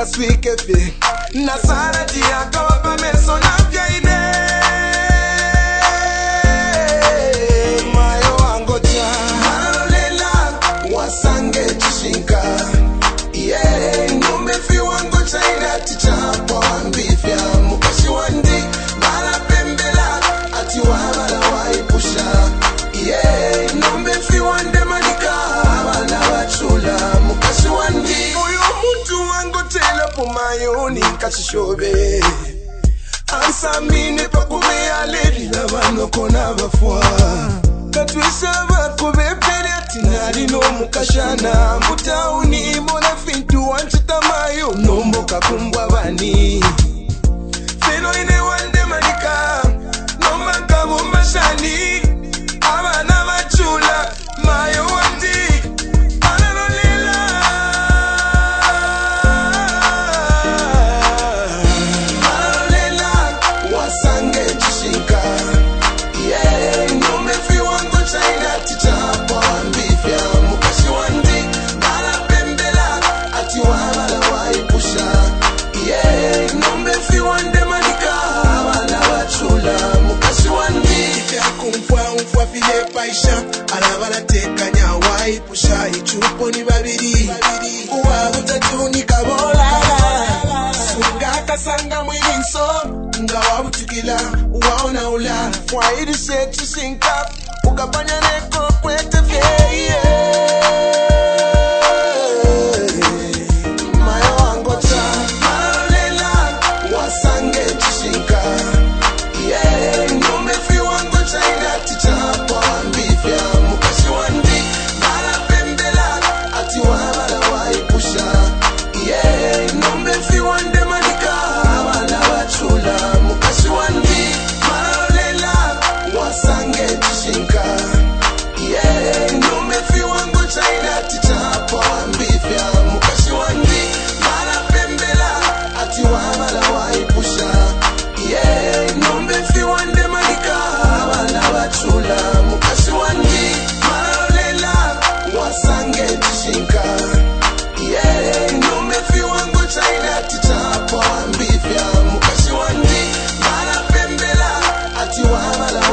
ya swikepe nasara jiakoa xixove ansamini pakuveya leri lava nokona va fuwa katwisava kuveperi atinari nomukaxana mutauni mona fintu wancitamayo nomboka kumbwa vani. bafiire paisha alabalatekanya waipusha icupo ni babiri uwabutatunika bolala sungakasanga mwilinso nga wabutukila uwaonaula mwairishetu sinkap ukapanyaneko Mama,